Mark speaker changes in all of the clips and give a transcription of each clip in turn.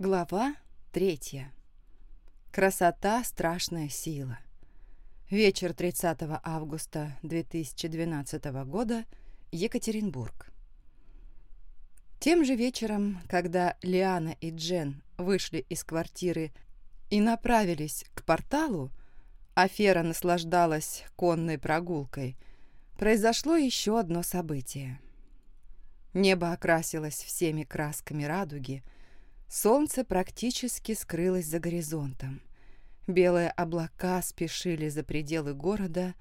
Speaker 1: Глава третья. Красота – страшная сила. Вечер 30 августа 2012 года. Екатеринбург. Тем же вечером, когда Лиана и Джен вышли из квартиры и направились к порталу, Афера наслаждалась конной прогулкой, произошло еще одно событие. Небо окрасилось всеми красками радуги – Солнце практически скрылось за горизонтом. Белые облака спешили за пределы города,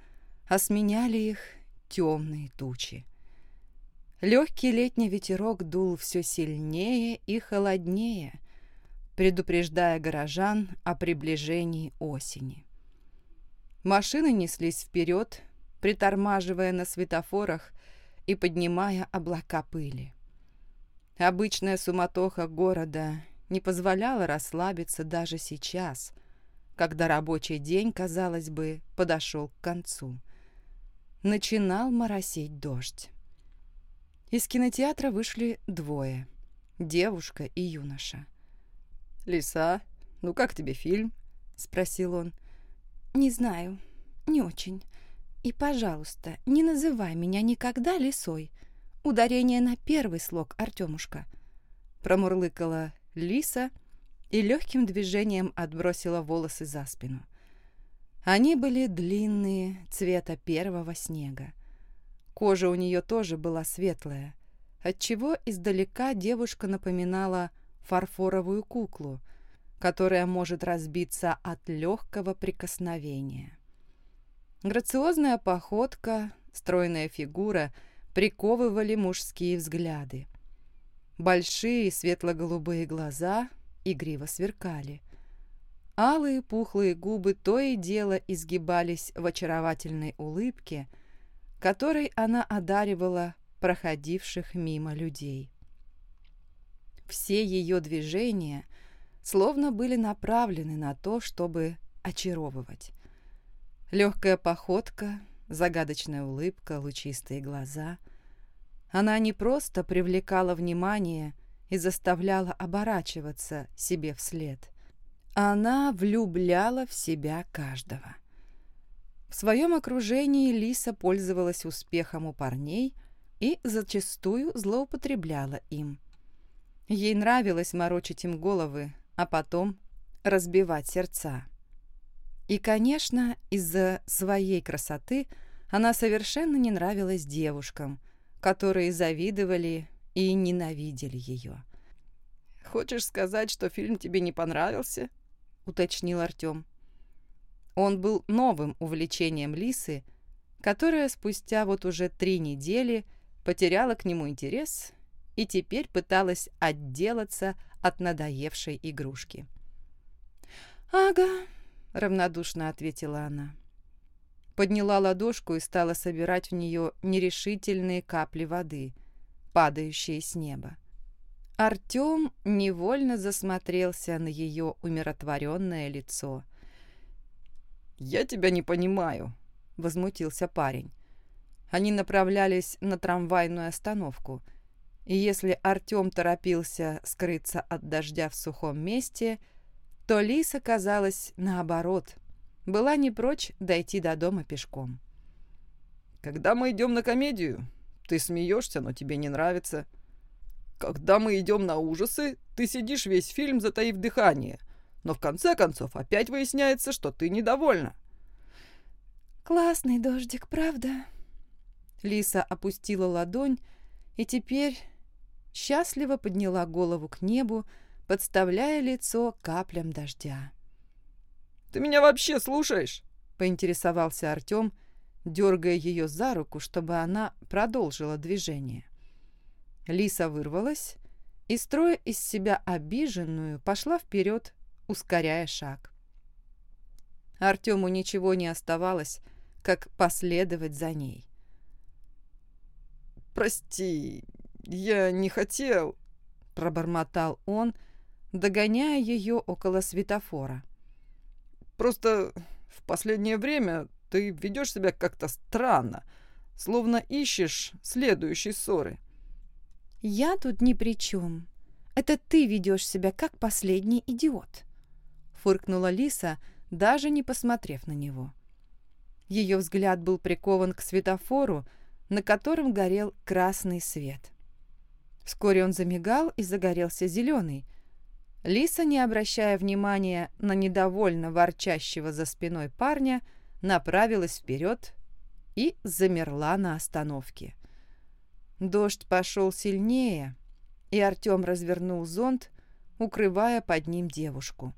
Speaker 1: а сменяли их темные тучи. Легкий летний ветерок дул все сильнее и холоднее, предупреждая горожан о приближении осени. Машины неслись вперед, притормаживая на светофорах и поднимая облака пыли. Обычная суматоха города не позволяла расслабиться даже сейчас, когда рабочий день, казалось бы, подошел к концу. Начинал моросить дождь. Из кинотеатра вышли двое – девушка и юноша.
Speaker 2: «Лиса, ну как тебе фильм?» – спросил он.
Speaker 3: «Не знаю, не очень. И, пожалуйста, не называй меня никогда лисой. Ударение на первый слог, Артемушка. Промурлыкала Лиса и легким движением отбросила волосы за спину.
Speaker 1: Они были длинные, цвета первого снега. Кожа у нее тоже была светлая, отчего издалека девушка напоминала фарфоровую куклу, которая может разбиться от легкого прикосновения. Грациозная походка, стройная фигура — приковывали мужские взгляды. Большие светло-голубые глаза игриво сверкали. Алые пухлые губы то и дело изгибались в очаровательной улыбке, которой она одаривала проходивших мимо людей. Все ее движения словно были направлены на то, чтобы очаровывать. Легкая походка, загадочная улыбка, лучистые глаза. Она не просто привлекала внимание и заставляла оборачиваться себе вслед. Она влюбляла в себя каждого. В своем окружении Лиса пользовалась успехом у парней и зачастую злоупотребляла им. Ей нравилось морочить им головы, а потом разбивать сердца. И, конечно, из-за своей красоты она совершенно не нравилась девушкам, которые завидовали и ненавидели ее.
Speaker 2: «Хочешь сказать, что фильм тебе не понравился?» — уточнил Артем.
Speaker 1: Он был новым увлечением Лисы, которая спустя вот уже три недели потеряла к нему интерес и теперь пыталась отделаться от надоевшей игрушки.
Speaker 3: «Ага», — равнодушно ответила она.
Speaker 1: Подняла ладошку и стала собирать в нее нерешительные капли воды, падающие с неба. Артем невольно засмотрелся на ее умиротворенное лицо.
Speaker 2: «Я тебя не понимаю», — возмутился парень.
Speaker 1: Они направлялись на трамвайную остановку, и если Артем торопился скрыться от дождя в сухом месте — то Лиса, казалось, наоборот, была не прочь дойти до дома пешком.
Speaker 2: «Когда мы идем на комедию, ты смеешься, но тебе не нравится. Когда мы идем на ужасы, ты сидишь весь фильм, затаив дыхание, но в конце концов опять выясняется, что ты недовольна».
Speaker 3: «Классный дождик, правда?»
Speaker 1: Лиса опустила ладонь и теперь счастливо подняла голову к небу, подставляя лицо каплям дождя.
Speaker 2: «Ты меня вообще слушаешь?»
Speaker 1: — поинтересовался Артем, дергая ее за руку, чтобы она продолжила движение. Лиса вырвалась и, строя из себя обиженную, пошла вперед, ускоряя шаг. Артему ничего не оставалось, как последовать за ней.
Speaker 2: «Прости, я не хотел», — пробормотал он, —
Speaker 1: догоняя ее около светофора.
Speaker 2: «Просто в последнее время ты ведешь себя как-то странно, словно ищешь следующей ссоры».
Speaker 3: «Я тут ни при чем. Это ты ведешь себя как последний идиот», — фыркнула Лиса, даже не посмотрев на него. Ее взгляд был прикован к светофору, на котором горел красный свет. Вскоре он замигал и загорелся зеленый. Лиса, не обращая внимания на недовольно ворчащего за спиной парня, направилась вперед и замерла на остановке. Дождь пошел сильнее, и Артем развернул зонт, укрывая под ним девушку.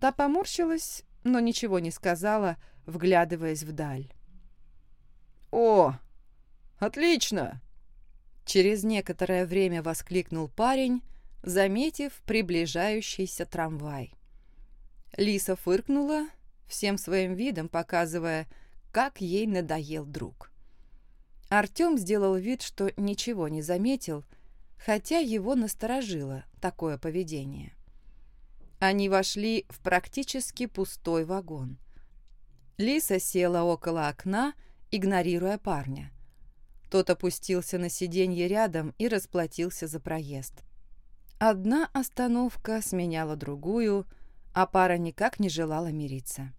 Speaker 3: Та поморщилась, но ничего не сказала, вглядываясь вдаль.
Speaker 2: «О, отлично!»
Speaker 3: Через некоторое время воскликнул парень, заметив приближающийся трамвай. Лиса фыркнула, всем своим видом показывая, как ей надоел друг. Артем сделал вид, что ничего не заметил, хотя его насторожило такое поведение. Они вошли в практически пустой вагон. Лиса села около окна, игнорируя парня. Тот опустился на сиденье рядом и расплатился за проезд. Одна остановка сменяла другую, а пара никак не желала мириться.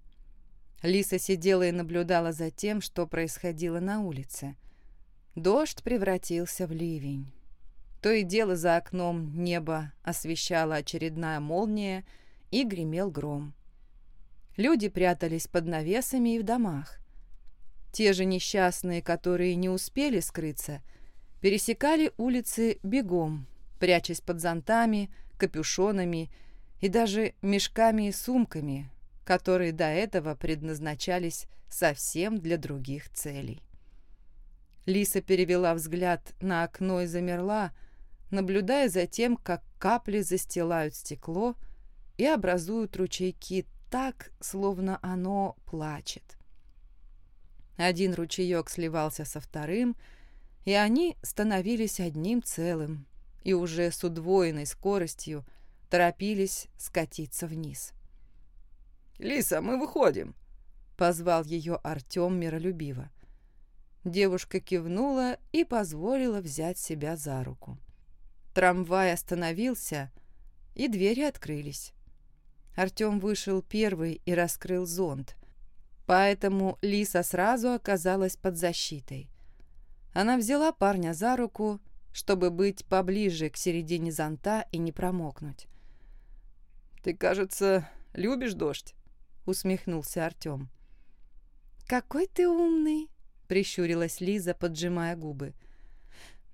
Speaker 3: Лиса сидела и наблюдала за тем, что происходило на улице. Дождь превратился в ливень. То и дело за окном небо освещала очередная молния и гремел гром. Люди прятались под навесами и в домах. Те же несчастные, которые не успели скрыться, пересекали улицы бегом, прячась под зонтами, капюшонами и даже мешками и сумками, которые до этого предназначались совсем для других целей. Лиса перевела взгляд на окно и замерла, наблюдая за тем, как капли застилают стекло и образуют ручейки так, словно оно плачет. Один ручеек сливался со вторым, и они становились одним целым и уже с удвоенной скоростью торопились скатиться вниз.
Speaker 2: «Лиса, мы выходим!»
Speaker 3: — позвал ее Артем миролюбиво. Девушка кивнула и позволила взять себя за руку. Трамвай остановился, и двери открылись. Артем вышел первый и раскрыл зонт, поэтому Лиса сразу оказалась под защитой. Она взяла парня за руку, чтобы быть поближе к середине зонта и не промокнуть.
Speaker 2: «Ты, кажется, любишь дождь?»
Speaker 3: — усмехнулся Артем. «Какой ты умный!» прищурилась Лиза, поджимая губы.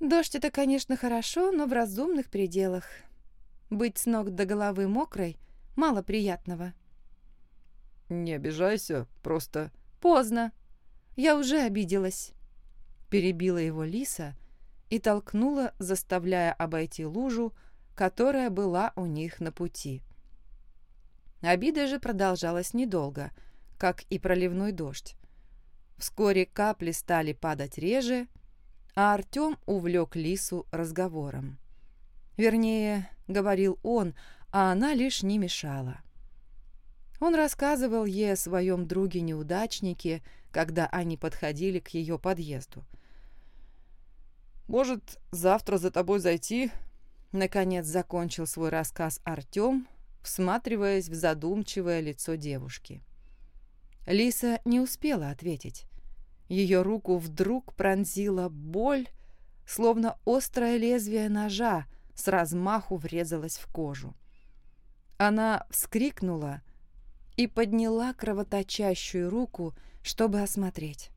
Speaker 3: «Дождь — это, конечно, хорошо, но в разумных пределах. Быть с ног до головы мокрой — мало приятного».
Speaker 2: «Не обижайся, просто...»
Speaker 3: «Поздно. Я уже обиделась». Перебила его Лиса и толкнула, заставляя обойти лужу, которая была у них на пути. Обида же продолжалась недолго, как и проливной дождь. Вскоре капли стали падать реже, а Артем увлек Лису разговором. Вернее, говорил он, а она лишь не мешала. Он рассказывал ей о своем друге-неудачнике, когда они подходили к ее подъезду.
Speaker 2: «Может, завтра за тобой зайти?»
Speaker 3: Наконец закончил свой рассказ Артем, всматриваясь в задумчивое лицо девушки. Лиса не успела ответить. Ее руку вдруг пронзила боль, словно острое лезвие ножа с размаху врезалось в кожу. Она вскрикнула и подняла кровоточащую руку, чтобы осмотреть.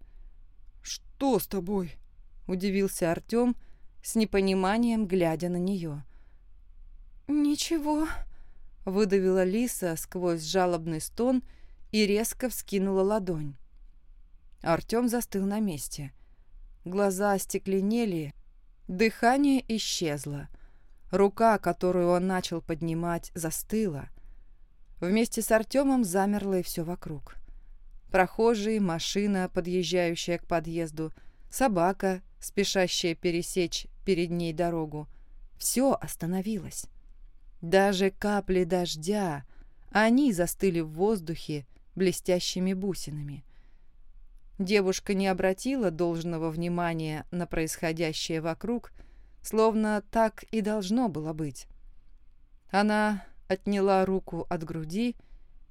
Speaker 2: «Что с тобой?» — удивился Артем, с непониманием глядя на нее.
Speaker 3: «Ничего», — выдавила Лиса сквозь жалобный стон и резко вскинула ладонь.
Speaker 1: Артем застыл на месте. Глаза остекленели, дыхание исчезло. Рука, которую он начал поднимать, застыла. Вместе с Артемом замерло и все вокруг. Прохожие, машина, подъезжающая к подъезду, собака, спешащая пересечь перед ней дорогу. Все остановилось. Даже капли дождя, они застыли в воздухе блестящими бусинами. Девушка не обратила должного внимания на происходящее вокруг, словно так и должно было быть. Она отняла руку от груди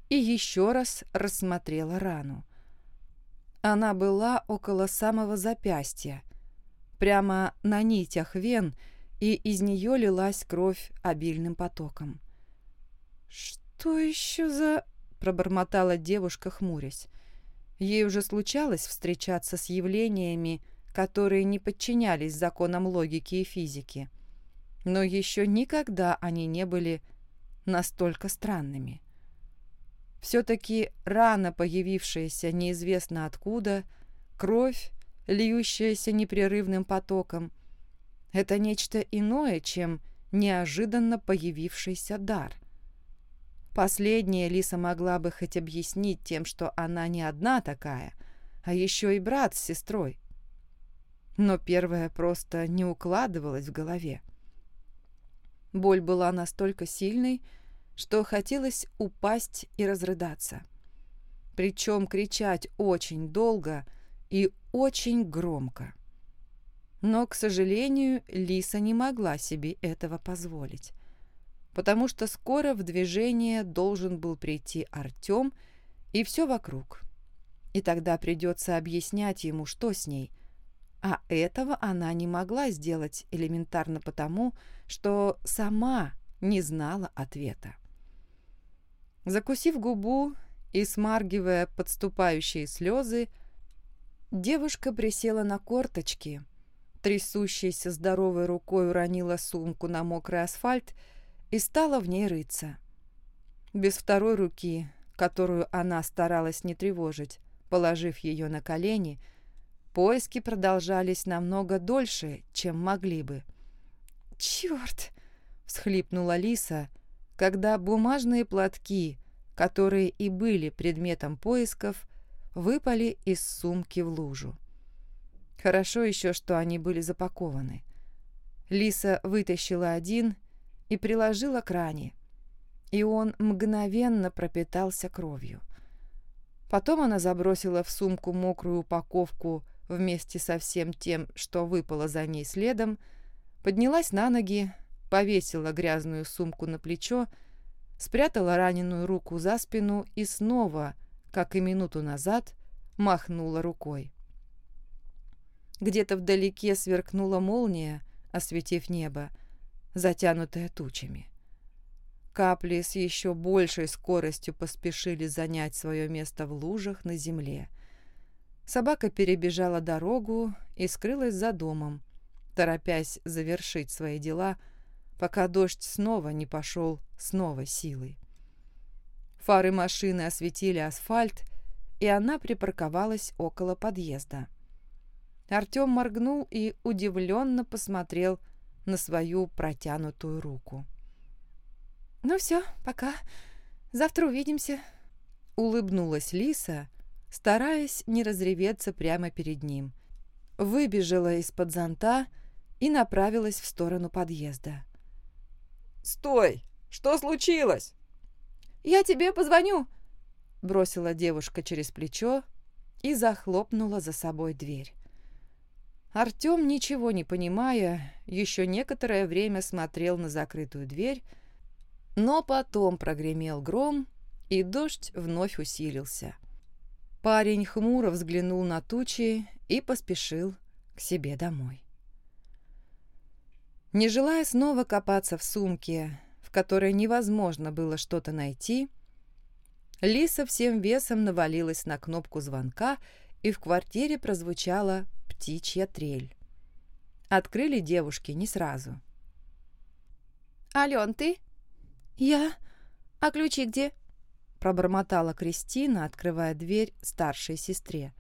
Speaker 1: и еще раз рассмотрела рану. Она была около самого запястья, прямо на нитях вен, и из нее лилась кровь обильным потоком. «Что еще за...» — пробормотала девушка, хмурясь. Ей уже случалось встречаться с явлениями, которые не подчинялись законам логики и физики. Но еще никогда они не были настолько странными. Все-таки рано появившаяся неизвестно откуда, кровь, льющаяся непрерывным потоком, это нечто иное, чем неожиданно появившийся дар. Последнее Лиса могла бы хоть объяснить тем, что она не одна такая, а еще и брат с сестрой. Но первое просто не укладывалось в голове. Боль была настолько сильной, что хотелось упасть и разрыдаться. Причем кричать очень долго и очень громко. Но, к сожалению, Лиса не могла себе этого позволить, потому что скоро в движение должен был прийти Артем и все вокруг. И тогда придется объяснять ему, что с ней. А этого она не могла сделать элементарно потому, что сама не знала ответа. Закусив губу и смаргивая подступающие слезы, девушка присела на корточки, трясущейся здоровой рукой уронила сумку на мокрый асфальт и стала в ней рыться. Без второй руки, которую она старалась не тревожить, положив ее на колени, поиски продолжались намного дольше, чем могли бы. «Черт!» — всхлипнула Лиса — когда бумажные платки, которые и были предметом поисков, выпали из сумки в лужу. Хорошо еще, что они были запакованы. Лиса вытащила один и приложила к ране, и он мгновенно пропитался кровью. Потом она забросила в сумку мокрую упаковку вместе со всем тем, что выпало за ней следом, поднялась на ноги, повесила грязную сумку на плечо, спрятала раненую руку за спину и снова, как и минуту назад, махнула рукой. Где-то вдалеке сверкнула молния, осветив небо, затянутое тучами. Капли с еще большей скоростью поспешили занять свое место в лужах на земле. Собака перебежала дорогу и скрылась за домом, торопясь завершить свои дела – пока дождь снова не пошел с новой силой. Фары машины осветили асфальт, и она припарковалась около подъезда. Артем моргнул и удивленно посмотрел на свою протянутую руку. «Ну все, пока. Завтра увидимся», — улыбнулась Лиса, стараясь не разреветься прямо перед ним. Выбежала из-под зонта и направилась в сторону подъезда.
Speaker 2: «Стой! Что случилось?»
Speaker 3: «Я тебе позвоню!» Бросила девушка через плечо и захлопнула за собой дверь. Артем, ничего не понимая, еще некоторое время смотрел на закрытую дверь, но потом прогремел гром, и дождь вновь усилился. Парень хмуро взглянул на тучи и поспешил к себе домой. Не желая снова копаться в сумке, в которой невозможно было что-то найти, Лиса всем весом навалилась на кнопку звонка, и в квартире прозвучала птичья трель. Открыли девушки не сразу.
Speaker 4: «Ален, ты?»
Speaker 3: «Я?
Speaker 4: А ключи где?»
Speaker 3: пробормотала Кристина, открывая дверь старшей сестре.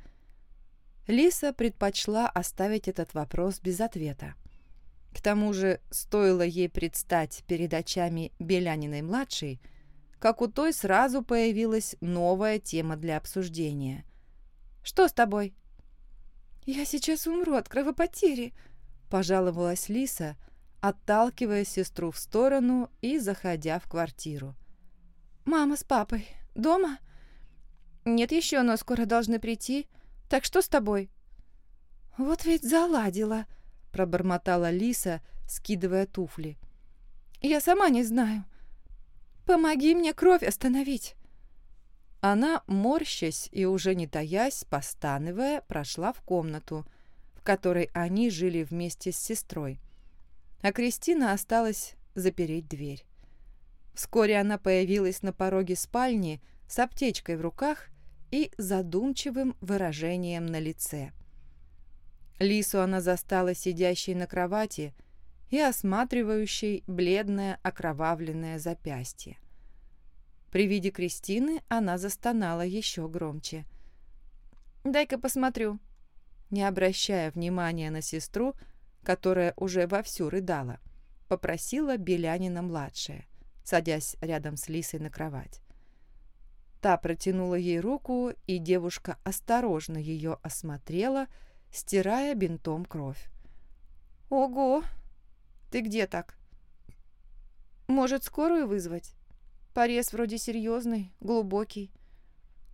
Speaker 3: Лиса предпочла оставить этот вопрос без ответа. К тому же, стоило ей предстать перед очами Беляниной-младшей, как у той сразу появилась новая тема для обсуждения. «Что с тобой?»
Speaker 4: «Я сейчас умру от кровопотери», —
Speaker 3: пожаловалась Лиса, отталкивая сестру в сторону и заходя в квартиру.
Speaker 4: «Мама с папой дома?» «Нет еще, но скоро должны прийти. Так что с тобой?»
Speaker 3: «Вот ведь заладила», — пробормотала Лиса, скидывая туфли.
Speaker 4: «Я сама не знаю. Помоги мне кровь остановить!»
Speaker 1: Она, морщась и уже не таясь, постанывая, прошла в комнату, в которой они жили вместе с сестрой. А Кристина осталась запереть дверь. Вскоре она появилась на пороге спальни с аптечкой в руках и задумчивым выражением на лице. Лису она застала сидящей на кровати и осматривающей бледное окровавленное запястье. При виде Кристины она застонала еще громче.
Speaker 4: «Дай-ка посмотрю».
Speaker 1: Не обращая внимания на сестру, которая уже вовсю рыдала, попросила Белянина-младшая, садясь рядом с Лисой на кровать. Та протянула ей руку, и девушка осторожно ее осмотрела, стирая бинтом кровь.
Speaker 4: «Ого! Ты где так? Может, скорую вызвать?» Порез вроде серьезный, глубокий.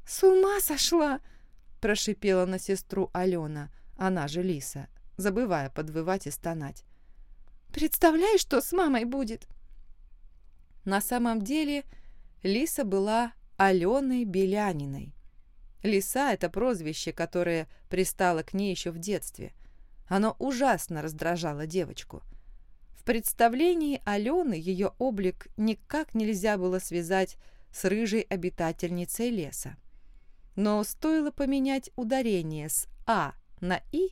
Speaker 3: «С ума сошла!»
Speaker 1: – прошипела на сестру Алена, она же Лиса, забывая подвывать и стонать.
Speaker 3: «Представляешь, что с мамой будет?»
Speaker 1: На самом деле Лиса была Аленой Беляниной. Лиса – это прозвище, которое пристало к ней еще в детстве. Оно ужасно раздражало девочку – представлении Алены ее облик никак нельзя было связать с рыжей обитательницей леса. Но стоило поменять ударение с «а» на «и»,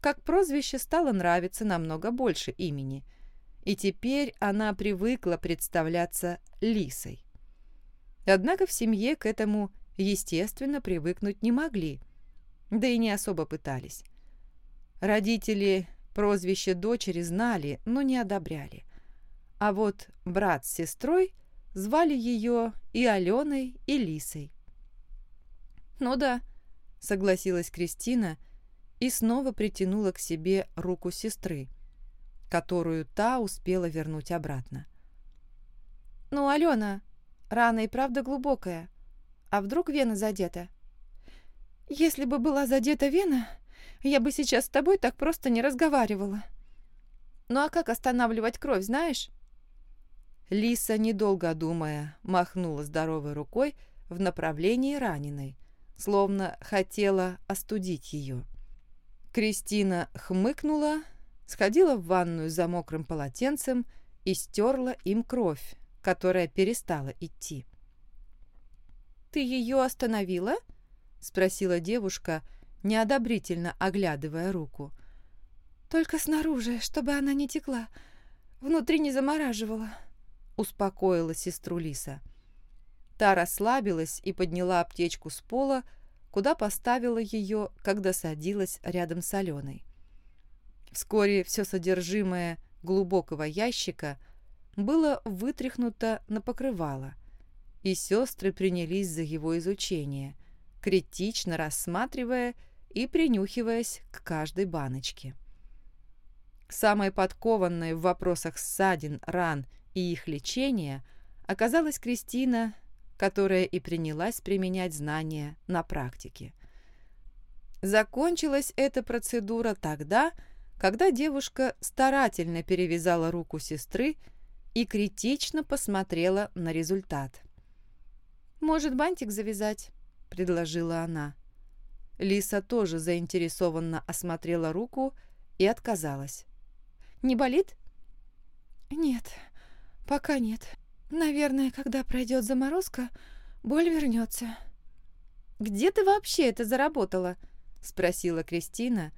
Speaker 1: как прозвище стало нравиться намного больше имени, и теперь она привыкла представляться Лисой. Однако в семье к этому, естественно, привыкнуть не могли, да и не особо пытались. Родители Прозвище дочери знали, но не одобряли. А вот брат с сестрой звали ее и Аленой, и Лисой. «Ну да», — согласилась Кристина и снова притянула к себе руку сестры, которую та успела вернуть обратно.
Speaker 4: «Ну, Алена, рана и правда глубокая. А вдруг вена задета?»
Speaker 3: «Если бы была задета вена, я бы сейчас с тобой так просто не разговаривала.
Speaker 4: Ну а как останавливать кровь, знаешь?
Speaker 1: Лиса, недолго думая, махнула здоровой рукой в направлении раненой, словно хотела остудить ее. Кристина хмыкнула, сходила в ванную за мокрым полотенцем и стерла им кровь, которая перестала идти.
Speaker 4: «Ты ее остановила?» — спросила девушка, — неодобрительно оглядывая руку.
Speaker 3: «Только снаружи, чтобы она не текла, внутри не замораживала», —
Speaker 1: успокоила сестру Лиса. Та расслабилась и подняла аптечку с пола, куда поставила ее, когда садилась рядом с Аленой. Вскоре все содержимое глубокого ящика было вытряхнуто на покрывало, и сестры принялись за его изучение, критично рассматривая и принюхиваясь к каждой баночке. Самой подкованной в вопросах ссадин, ран и их лечения оказалась Кристина, которая и принялась применять знания на практике. Закончилась эта процедура тогда, когда девушка старательно перевязала руку сестры и критично посмотрела на результат.
Speaker 4: «Может, бантик завязать?» – предложила она.
Speaker 1: Лиса тоже заинтересованно осмотрела руку и отказалась.
Speaker 4: «Не болит?»
Speaker 3: «Нет, пока нет. Наверное, когда пройдет заморозка, боль вернется».
Speaker 4: «Где ты вообще это заработала?» — спросила Кристина,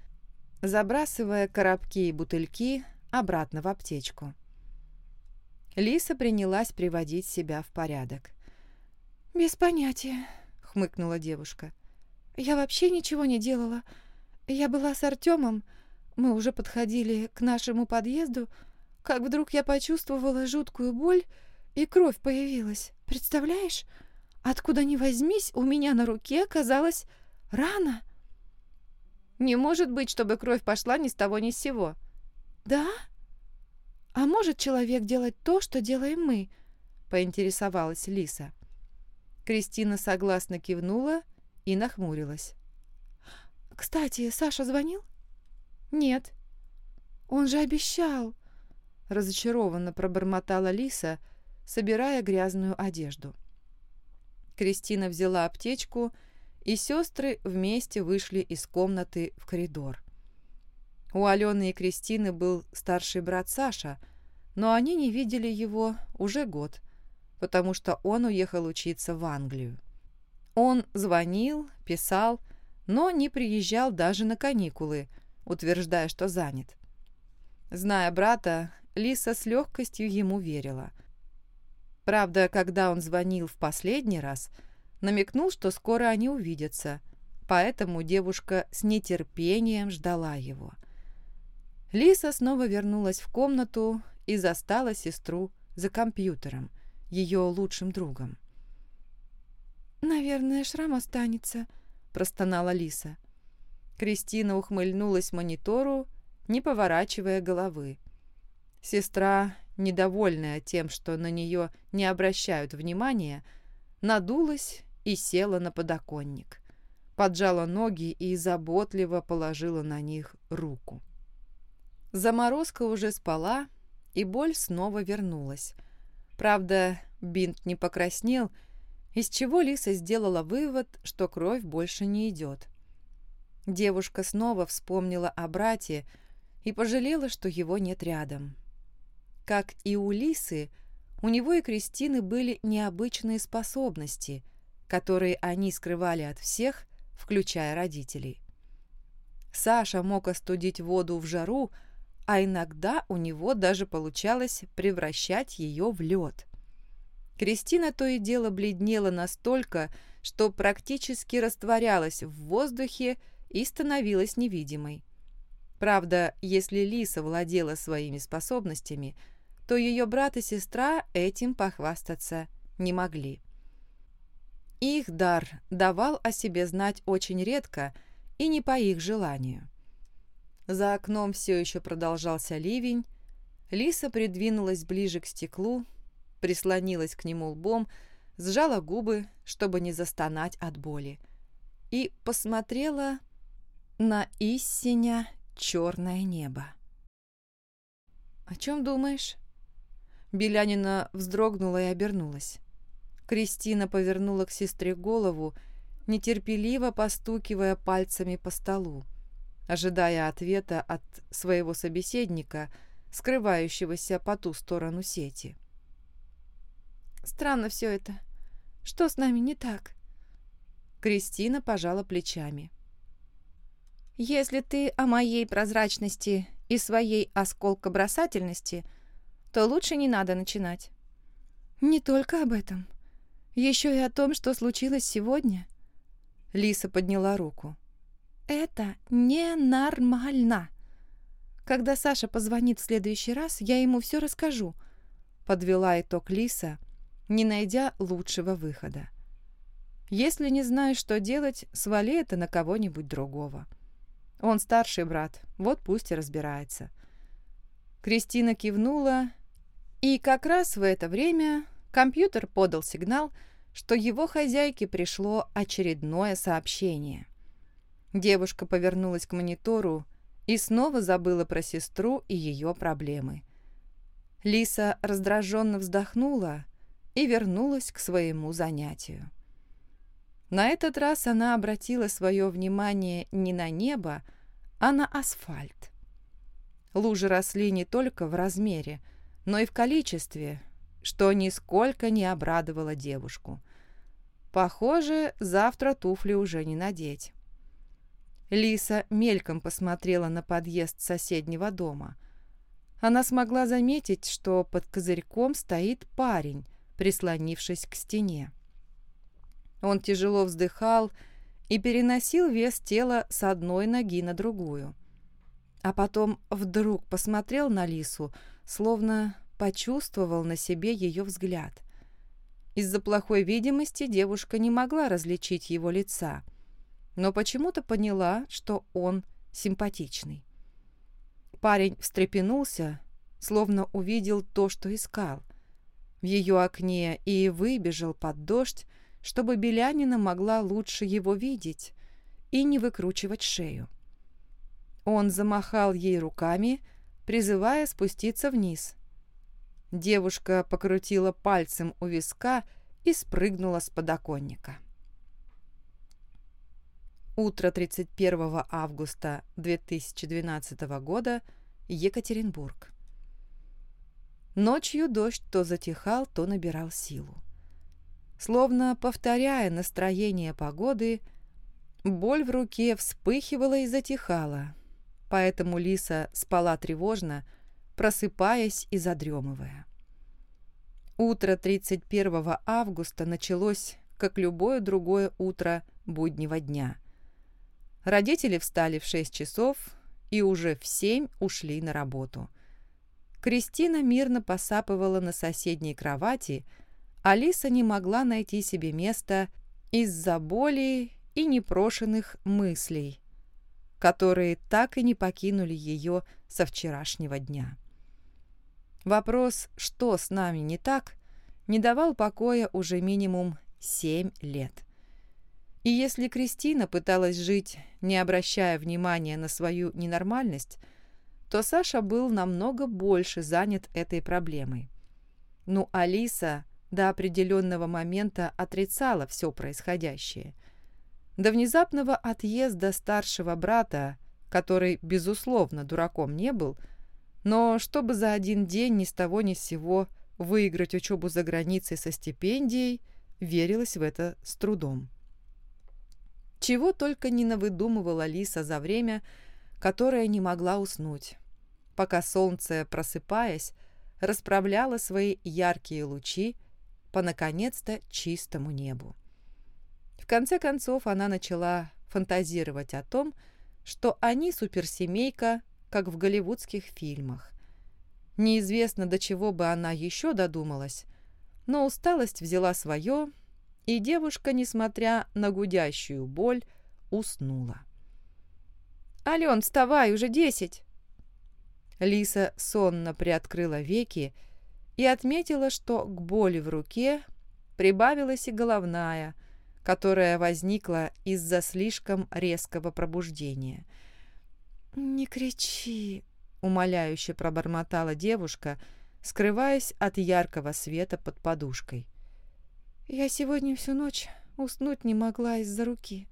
Speaker 4: забрасывая коробки и бутыльки обратно в аптечку. Лиса принялась приводить себя в порядок.
Speaker 3: «Без понятия», — хмыкнула девушка. Я вообще ничего не делала. Я была с Артемом. Мы уже подходили к нашему подъезду, как вдруг я почувствовала жуткую боль, и кровь появилась. Представляешь? Откуда ни возьмись, у меня на руке оказалась рана.
Speaker 4: Не может быть, чтобы кровь пошла ни с того ни с сего.
Speaker 3: Да? А может человек делать то, что делаем мы? Поинтересовалась Лиса.
Speaker 1: Кристина согласно кивнула и нахмурилась.
Speaker 3: «Кстати, Саша звонил?»
Speaker 4: «Нет».
Speaker 3: «Он же обещал!»
Speaker 1: Разочарованно пробормотала Лиса,
Speaker 4: собирая грязную одежду. Кристина взяла аптечку, и сестры вместе вышли из комнаты в коридор. У Алены и Кристины был старший брат Саша, но они не видели его уже год, потому что он уехал учиться в Англию. Он звонил, писал, но не приезжал даже на каникулы, утверждая, что занят. Зная брата, Лиса с легкостью ему верила. Правда, когда он звонил в последний раз, намекнул, что скоро они увидятся, поэтому девушка с нетерпением ждала его. Лиса снова вернулась в комнату и застала сестру за компьютером, ее лучшим другом. «Наверное, шрам останется», — простонала Лиса. Кристина ухмыльнулась монитору, не поворачивая головы. Сестра, недовольная тем, что на нее не обращают внимания, надулась и села на подоконник. Поджала ноги и заботливо положила на них руку. Заморозка уже спала, и боль снова вернулась. Правда, бинт не покраснел, из чего Лиса сделала вывод, что кровь больше не идет. Девушка снова вспомнила о брате и пожалела, что его нет рядом. Как и у Лисы, у него и Кристины были необычные способности, которые они скрывали от всех, включая родителей. Саша мог остудить воду в жару, а иногда у него даже получалось превращать ее в лед. Кристина то и дело бледнела настолько, что практически растворялась в воздухе и становилась невидимой. Правда, если Лиса владела своими способностями, то ее брат и сестра этим похвастаться не могли. Их дар давал о себе знать очень редко и не по их желанию. За окном все еще продолжался ливень, Лиса придвинулась ближе к стеклу, прислонилась к нему лбом, сжала губы, чтобы не застонать от боли, и посмотрела на истиня черное небо. «О чем думаешь?» Белянина вздрогнула и обернулась. Кристина повернула к сестре голову, нетерпеливо постукивая пальцами по столу, ожидая ответа от своего собеседника, скрывающегося по ту сторону сети.
Speaker 3: Странно все это. Что с нами не так?»
Speaker 4: Кристина пожала плечами.
Speaker 3: «Если ты о моей прозрачности и своей осколкобросательности, то лучше не надо начинать». «Не только об этом. Еще и о том, что случилось сегодня».
Speaker 4: Лиса подняла руку.
Speaker 3: «Это ненормально. Когда Саша позвонит в следующий раз, я ему все расскажу», — подвела итог Лиса, не найдя лучшего выхода. Если не знаешь, что делать, свали это на кого-нибудь другого. Он старший брат, вот пусть и разбирается. Кристина кивнула, и как раз в это время компьютер подал сигнал, что его хозяйке пришло очередное сообщение. Девушка повернулась к монитору и снова забыла про сестру и ее проблемы. Лиса раздраженно вздохнула и вернулась к своему занятию. На этот раз она обратила свое внимание не на небо, а на асфальт. Лужи росли не только в размере, но и в количестве, что нисколько не обрадовало девушку. Похоже, завтра туфли уже не надеть. Лиса мельком посмотрела на подъезд соседнего дома. Она смогла заметить, что под козырьком стоит парень, прислонившись к стене. Он тяжело вздыхал и переносил вес тела с одной ноги на другую. А потом вдруг посмотрел на Лису, словно почувствовал на себе ее взгляд. Из-за плохой видимости девушка не могла различить его лица, но почему-то поняла, что он симпатичный. Парень встрепенулся, словно увидел то, что искал в ее окне и выбежал под дождь, чтобы Белянина могла лучше его видеть и не выкручивать шею. Он замахал ей руками, призывая спуститься вниз.
Speaker 1: Девушка покрутила пальцем у виска и спрыгнула с подоконника. Утро 31 августа 2012 года, Екатеринбург. Ночью дождь то затихал, то набирал силу. Словно повторяя настроение погоды, боль в руке вспыхивала и затихала, поэтому Лиса спала тревожно, просыпаясь и задремывая. Утро 31 августа началось, как любое другое утро буднего дня. Родители встали в 6 часов и уже в 7 ушли на работу. Кристина мирно посапывала на соседней кровати, Алиса не могла найти себе места из-за боли и непрошенных мыслей, которые так и не покинули ее со вчерашнего дня. Вопрос «что с нами не так?» не давал покоя уже минимум семь лет. И если Кристина пыталась жить, не обращая внимания на свою ненормальность, то Саша был намного больше занят этой проблемой. Ну, Алиса до определенного момента отрицала все происходящее. До внезапного отъезда старшего брата, который, безусловно, дураком не был, но чтобы за один день ни с того ни с сего выиграть учебу за границей со стипендией, верилась в это с трудом. Чего только не навыдумывала Лиса за время, которое не могла уснуть, пока солнце, просыпаясь, расправляло свои яркие лучи по, наконец-то, чистому небу. В конце концов, она начала фантазировать о том, что они суперсемейка, как в голливудских фильмах. Неизвестно, до чего бы она еще додумалась, но усталость взяла свое, и девушка, несмотря на гудящую боль, уснула.
Speaker 3: «Ален, вставай, уже десять!»
Speaker 1: Лиса сонно приоткрыла веки и отметила, что к боли в руке прибавилась и головная, которая возникла из-за слишком резкого пробуждения.
Speaker 3: «Не кричи», —
Speaker 1: умоляюще пробормотала девушка, скрываясь от яркого света под подушкой.
Speaker 3: «Я сегодня всю ночь уснуть не могла из-за руки».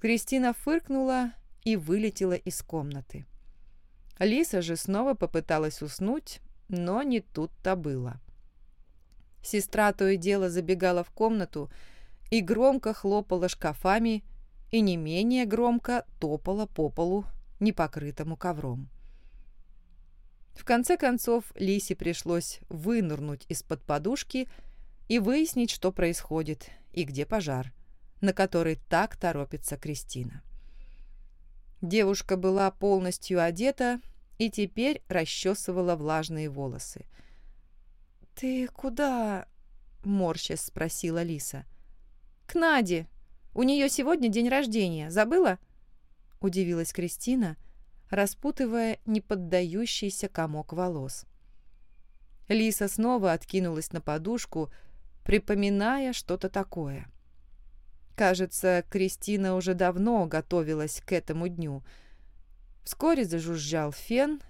Speaker 1: Кристина фыркнула и вылетела из комнаты. Лиса же снова попыталась уснуть, но не тут-то было. Сестра то и дело забегала в комнату и громко хлопала шкафами и не менее громко топала по полу, непокрытому ковром. В конце концов, Лисе пришлось вынырнуть из-под подушки и выяснить, что происходит и где пожар, на который так торопится Кристина. Девушка была полностью одета и теперь расчесывала влажные волосы.
Speaker 3: «Ты куда?» — морщась спросила Лиса.
Speaker 1: «К Наде. У нее сегодня день рождения. Забыла?» — удивилась Кристина, распутывая неподдающийся комок волос. Лиса снова откинулась на подушку, припоминая что-то такое. Кажется, Кристина уже давно готовилась к этому дню — Вскоре зажужжал фен.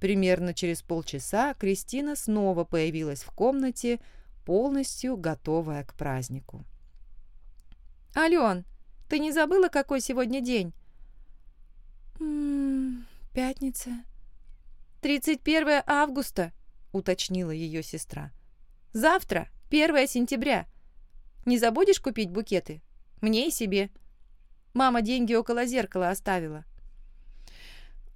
Speaker 1: Примерно через полчаса Кристина снова появилась в комнате, полностью готовая к празднику.
Speaker 3: «Ален, ты не забыла, какой сегодня день?»
Speaker 4: «М -м, «Пятница».
Speaker 3: «31 августа», — уточнила ее сестра. «Завтра, 1 сентября. Не забудешь купить букеты? Мне и себе. Мама деньги около зеркала оставила».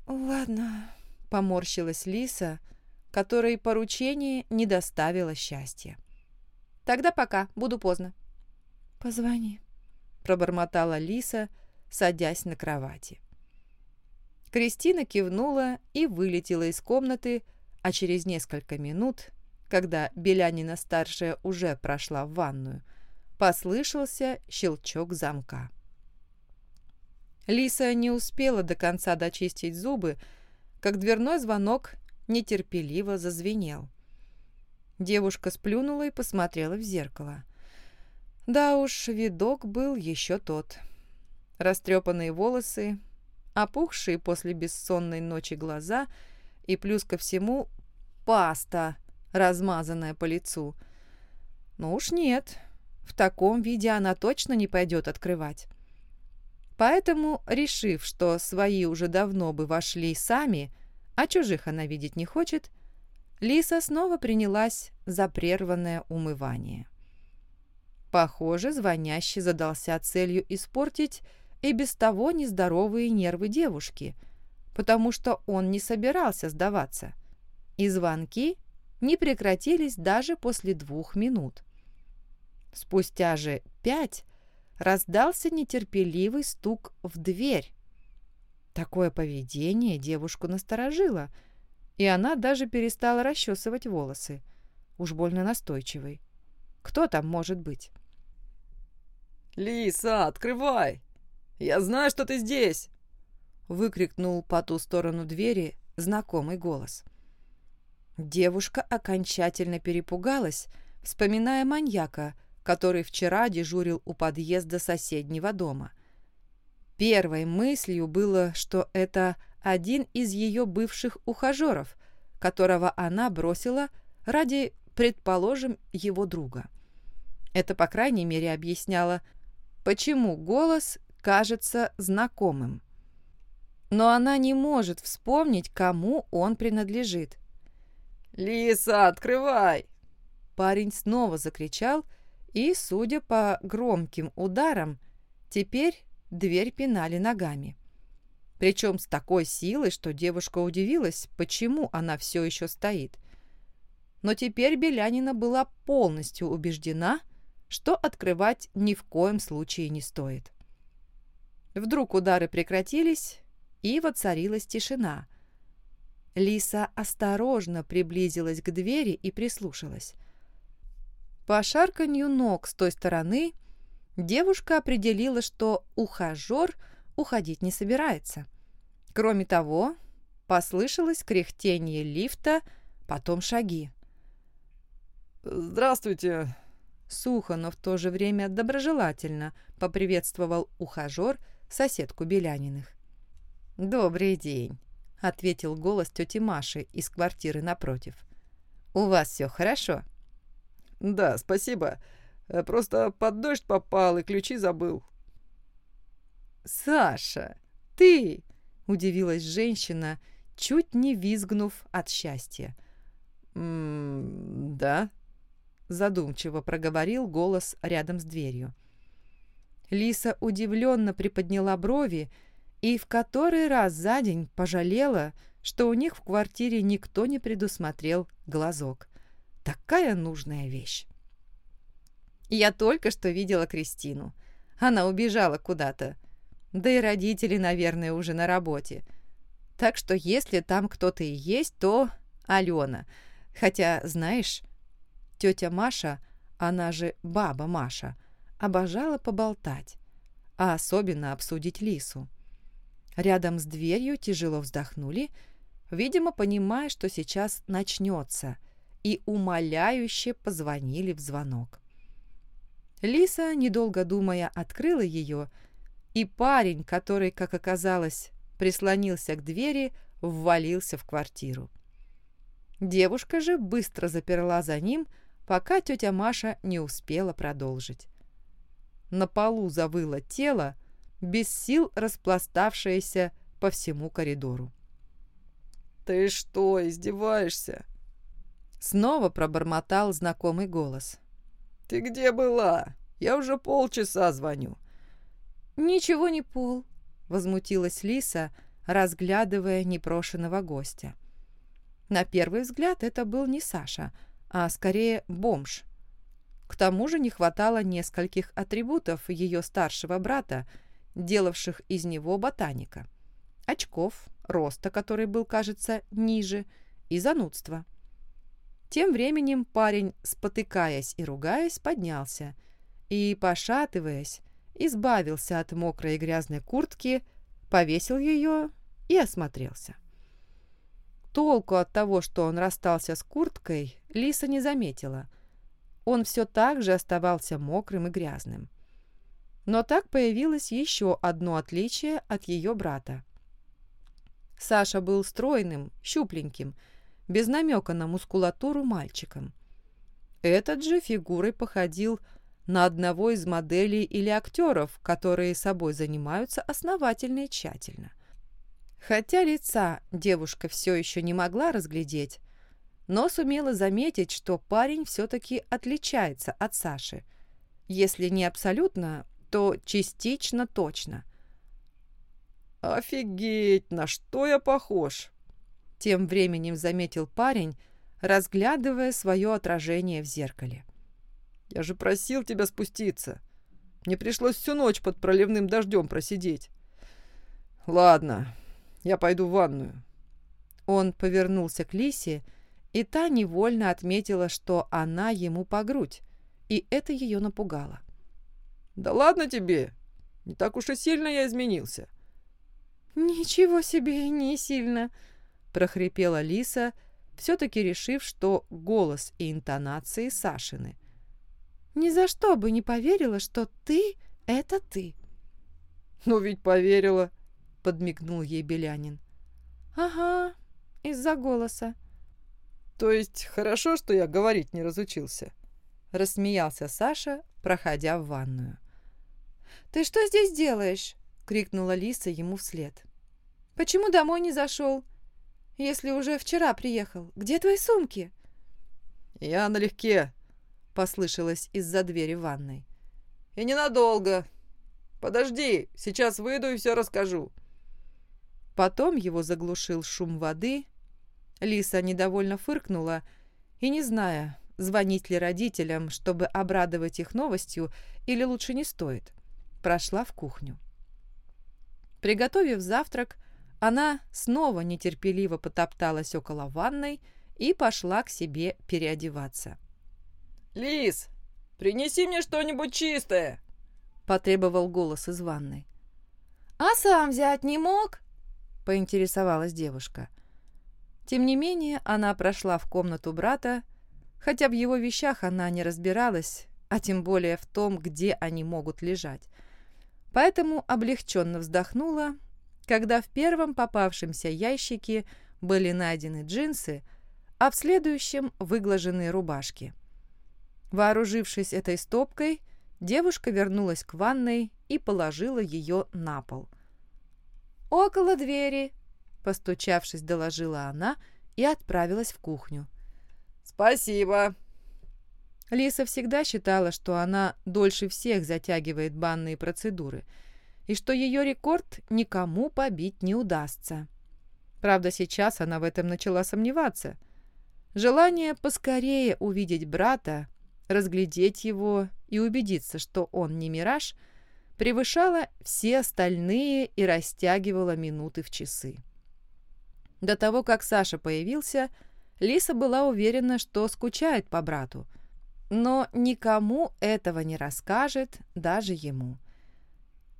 Speaker 4: «Ладно», —
Speaker 1: поморщилась Лиса, которой поручение не доставило счастья.
Speaker 3: «Тогда пока, буду поздно».
Speaker 4: «Позвони», —
Speaker 1: пробормотала Лиса, садясь на кровати. Кристина кивнула и вылетела из комнаты, а через несколько минут, когда Белянина-старшая уже прошла в ванную, послышался щелчок замка. Лиса не успела до конца дочистить зубы, как дверной звонок нетерпеливо зазвенел. Девушка сплюнула и посмотрела в зеркало. Да уж, видок был еще тот. Растрепанные волосы, опухшие после бессонной ночи глаза и плюс ко всему паста
Speaker 4: размазанное по лицу. Ну уж нет, в таком виде она точно не пойдет открывать. Поэтому, решив, что свои уже давно бы вошли сами, а чужих она видеть не хочет, Лиса снова принялась за прерванное умывание. Похоже, звонящий задался целью испортить и без того нездоровые нервы девушки, потому что он не собирался сдаваться, и звонки не прекратились даже после двух минут. Спустя же пять раздался нетерпеливый стук в дверь. Такое поведение девушку насторожило, и она даже перестала расчесывать волосы. Уж больно настойчивый. Кто там может быть?
Speaker 2: «Лиса, открывай! Я знаю, что ты здесь!»
Speaker 4: Выкрикнул по ту сторону двери знакомый голос. Девушка окончательно перепугалась, вспоминая маньяка, который вчера дежурил у подъезда соседнего дома. Первой мыслью было, что это один из ее бывших ухажеров, которого она бросила ради, предположим, его друга. Это, по крайней мере, объясняло, почему голос кажется знакомым. Но она не может вспомнить, кому он принадлежит.
Speaker 2: «Лиса, открывай!»
Speaker 4: Парень снова закричал, и, судя по громким ударам, теперь дверь пинали ногами. Причем с такой силой, что девушка удивилась, почему она все еще стоит. Но теперь Белянина была полностью убеждена, что открывать ни в коем случае не стоит. Вдруг удары прекратились, и воцарилась тишина. Лиса осторожно приблизилась к двери и прислушалась. По шарканью ног с той стороны девушка определила, что ухажер уходить не собирается. Кроме того, послышалось кряхтение лифта, потом шаги.
Speaker 2: «Здравствуйте!»
Speaker 4: Сухо, но в то же время доброжелательно поприветствовал ухажер соседку Беляниных. «Добрый день», — ответил голос тети Маши из квартиры напротив. «У вас все хорошо?»
Speaker 2: «Да, спасибо. Э, просто под дождь попал и ключи забыл».
Speaker 4: «Саша, ты!» — удивилась женщина, чуть не визгнув от счастья.
Speaker 2: «М да?»
Speaker 4: — задумчиво проговорил голос рядом с дверью. Лиса удивленно приподняла брови и в который раз за день пожалела, что у них в квартире никто не предусмотрел глазок. Такая нужная вещь. Я только что видела Кристину. Она убежала куда-то. Да и родители, наверное, уже на работе. Так что если там кто-то и есть, то Алена. Хотя, знаешь, тетя Маша, она же баба Маша, обожала поболтать, а особенно обсудить Лису. Рядом с дверью тяжело вздохнули, видимо, понимая, что сейчас начнется – и умоляюще позвонили в звонок. Лиса, недолго думая, открыла ее, и парень, который, как оказалось, прислонился к двери, ввалился в квартиру. Девушка же быстро заперла за ним, пока тетя Маша не успела продолжить. На полу завыло тело, без сил распластавшееся по всему коридору.
Speaker 2: «Ты что, издеваешься?»
Speaker 4: Снова пробормотал знакомый голос.
Speaker 2: «Ты где была? Я уже полчаса звоню».
Speaker 4: «Ничего не пол», — возмутилась Лиса, разглядывая непрошенного гостя. На первый взгляд это был не Саша, а скорее бомж. К тому же не хватало нескольких атрибутов ее старшего брата, делавших из него ботаника. Очков, роста, который был, кажется, ниже, и занудства. Тем временем парень, спотыкаясь и ругаясь, поднялся и, пошатываясь, избавился от мокрой и грязной куртки, повесил ее и осмотрелся. Толку от того, что он расстался с курткой, Лиса не заметила. Он все так же оставался мокрым и грязным. Но так появилось еще одно отличие от ее брата. Саша был стройным, щупленьким,
Speaker 1: без намека на мускулатуру мальчиком. Этот же фигурой походил на одного из моделей или актеров, которые собой занимаются основательно и тщательно. Хотя лица девушка все еще не могла разглядеть, но сумела заметить, что парень все-таки отличается от Саши. Если не абсолютно, то частично точно.
Speaker 2: «Офигеть, на что я похож?»
Speaker 1: Тем временем заметил парень, разглядывая свое отражение в зеркале.
Speaker 2: «Я же просил тебя спуститься. Мне пришлось всю ночь под проливным дождем просидеть. Ладно, я пойду в ванную».
Speaker 1: Он повернулся к Лисе, и та невольно отметила, что она ему по грудь, и это ее напугало.
Speaker 2: «Да ладно тебе! Не так уж и сильно я изменился».
Speaker 1: «Ничего себе, не сильно!» – прохрипела Лиса, все-таки решив, что голос и интонации Сашины. «Ни за что бы не поверила, что ты – это ты».
Speaker 2: «Ну ведь поверила», –
Speaker 1: подмигнул ей Белянин. «Ага, из-за голоса».
Speaker 2: «То есть хорошо, что я говорить не разучился?»
Speaker 1: – рассмеялся Саша, проходя в ванную.
Speaker 3: «Ты что здесь делаешь?» — крикнула Лиса ему вслед. «Почему домой не зашел? Если уже вчера приехал, где твои сумки?»
Speaker 2: «Я налегке», —
Speaker 1: послышалось из-за двери ванной.
Speaker 2: «И ненадолго. Подожди, сейчас выйду и все расскажу».
Speaker 1: Потом его заглушил шум воды. Лиса недовольно фыркнула и, не зная, звонить ли родителям, чтобы обрадовать их новостью, или лучше не стоит, прошла в кухню. Приготовив завтрак, она снова нетерпеливо потопталась около ванной и пошла к себе переодеваться.
Speaker 2: «Лис, принеси мне что-нибудь чистое!»
Speaker 1: – потребовал голос из ванной.
Speaker 3: «А сам взять не мог?»
Speaker 1: – поинтересовалась девушка. Тем не менее, она прошла в комнату брата, хотя в его вещах она не разбиралась, а тем более в том, где они могут лежать поэтому облегченно вздохнула, когда в первом попавшемся ящике были найдены джинсы, а в следующем выглаженные рубашки. Вооружившись этой стопкой, девушка вернулась к ванной и положила ее на пол.
Speaker 3: «Около двери», —
Speaker 1: постучавшись, доложила она и отправилась в кухню.
Speaker 2: «Спасибо»,
Speaker 1: Лиса всегда считала, что она дольше всех затягивает банные процедуры, и что ее рекорд никому побить не удастся. Правда, сейчас она в этом начала сомневаться. Желание поскорее увидеть брата, разглядеть его и убедиться, что он не мираж, превышало все остальные и растягивало минуты в часы. До того, как Саша появился, Лиса была уверена, что скучает по брату – но никому этого не расскажет, даже ему.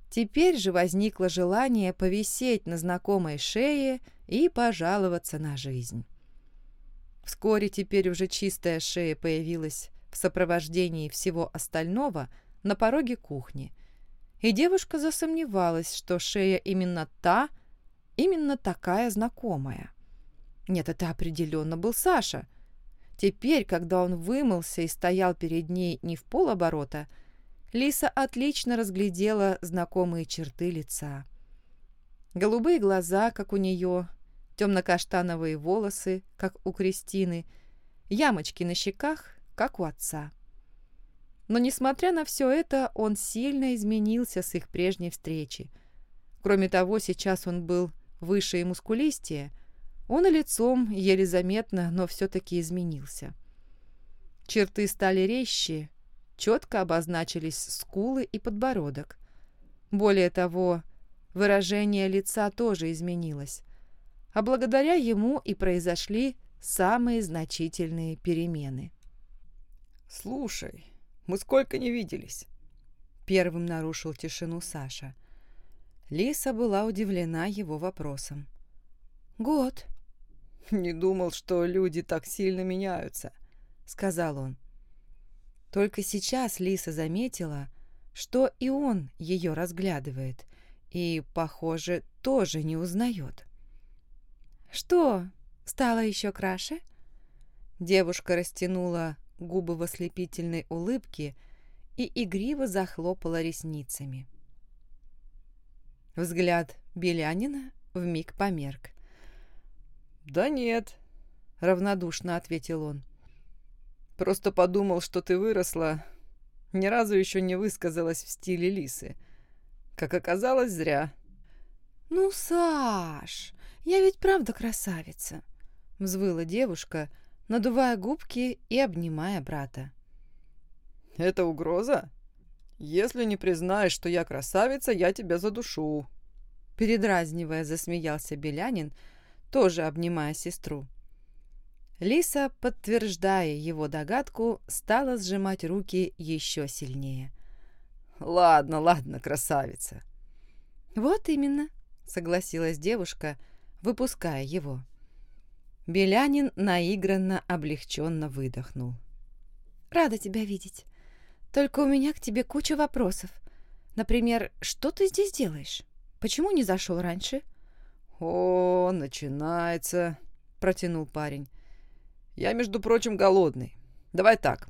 Speaker 1: Теперь же возникло желание повисеть на знакомой шее и пожаловаться на жизнь. Вскоре теперь уже чистая шея появилась в сопровождении всего остального на пороге кухни, и девушка засомневалась, что шея именно та, именно такая знакомая. Нет, это определенно был Саша — Теперь, когда он вымылся и стоял перед ней не в полоборота, Лиса отлично разглядела знакомые черты лица. Голубые глаза, как у нее, темно-каштановые волосы, как у Кристины, ямочки на щеках, как у отца. Но, несмотря на все это, он сильно изменился с их прежней встречи. Кроме того, сейчас он был выше и мускулистее – он и лицом, еле заметно, но все-таки изменился. Черты стали резче, четко обозначились скулы и подбородок. Более того, выражение лица тоже изменилось, а благодаря ему и произошли самые значительные перемены.
Speaker 2: «Слушай, мы сколько не виделись?»
Speaker 1: Первым нарушил тишину Саша. Лиса была удивлена его вопросом.
Speaker 3: «Год»,
Speaker 2: «Не думал, что люди так сильно меняются», — сказал он.
Speaker 1: Только сейчас Лиса заметила, что и он ее разглядывает, и, похоже, тоже не узнает.
Speaker 3: «Что? Стало еще краше?» Девушка растянула губы в ослепительной улыбке и игриво захлопала ресницами. Взгляд Белянина вмиг померк.
Speaker 2: «Да нет», — равнодушно ответил он. «Просто подумал, что ты выросла, ни разу еще не высказалась в стиле лисы. Как оказалось, зря».
Speaker 3: «Ну, Саш, я ведь правда красавица», — взвыла девушка, надувая губки и обнимая брата.
Speaker 2: «Это угроза? Если не признаешь, что я красавица, я тебя задушу».
Speaker 3: Передразнивая, засмеялся Белянин, тоже обнимая сестру. Лиса, подтверждая его догадку, стала сжимать руки еще сильнее.
Speaker 2: «Ладно, ладно, красавица».
Speaker 3: «Вот именно», — согласилась девушка, выпуская его. Белянин наигранно облегченно выдохнул. «Рада тебя видеть. Только у меня к тебе куча вопросов. Например, что ты здесь делаешь? Почему не зашел раньше?»
Speaker 2: «О, начинается», — протянул парень. «Я, между прочим, голодный. Давай так.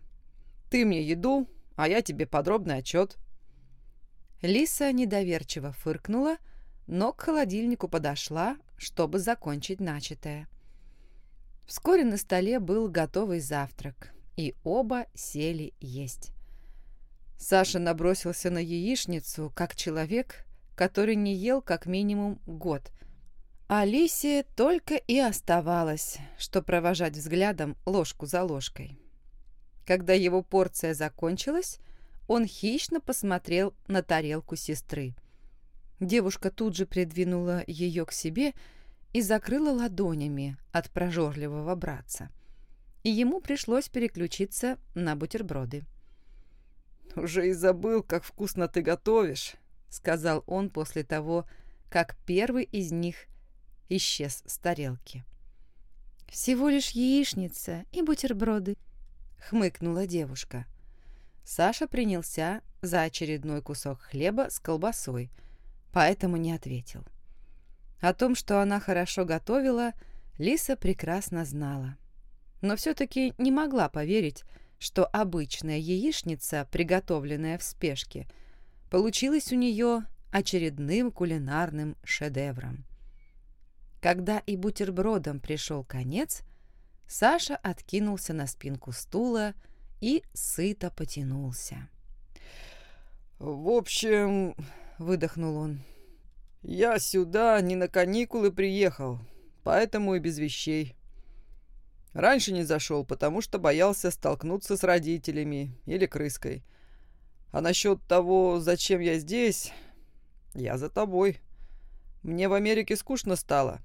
Speaker 2: Ты мне еду, а я тебе подробный отчет».
Speaker 3: Лиса недоверчиво фыркнула, но к холодильнику подошла, чтобы закончить начатое. Вскоре на столе был готовый завтрак, и оба сели есть. Саша набросился на яичницу, как человек, который не ел как минимум год. Алисе только и оставалось, что провожать взглядом ложку за ложкой. Когда его порция закончилась, он хищно посмотрел на тарелку сестры. Девушка тут же придвинула ее к себе и закрыла ладонями от прожорливого братца. И ему пришлось переключиться на бутерброды.
Speaker 2: «Уже и забыл, как вкусно ты готовишь», — сказал он после того, как первый из них исчез с тарелки.
Speaker 3: «Всего лишь яичница и бутерброды», — хмыкнула девушка. Саша принялся за очередной кусок хлеба с колбасой, поэтому не ответил. О том, что она хорошо готовила, Лиса прекрасно знала. Но все-таки не могла поверить, что обычная яичница, приготовленная в спешке, получилась у нее очередным кулинарным шедевром. Когда и бутербродом пришел конец, Саша откинулся на спинку стула и сыто потянулся.
Speaker 2: «В общем...» — выдохнул он. «Я сюда не на каникулы приехал, поэтому и без вещей. Раньше не зашел, потому что боялся столкнуться с родителями или крыской. А насчет того, зачем я здесь, я за тобой. Мне в Америке скучно стало», —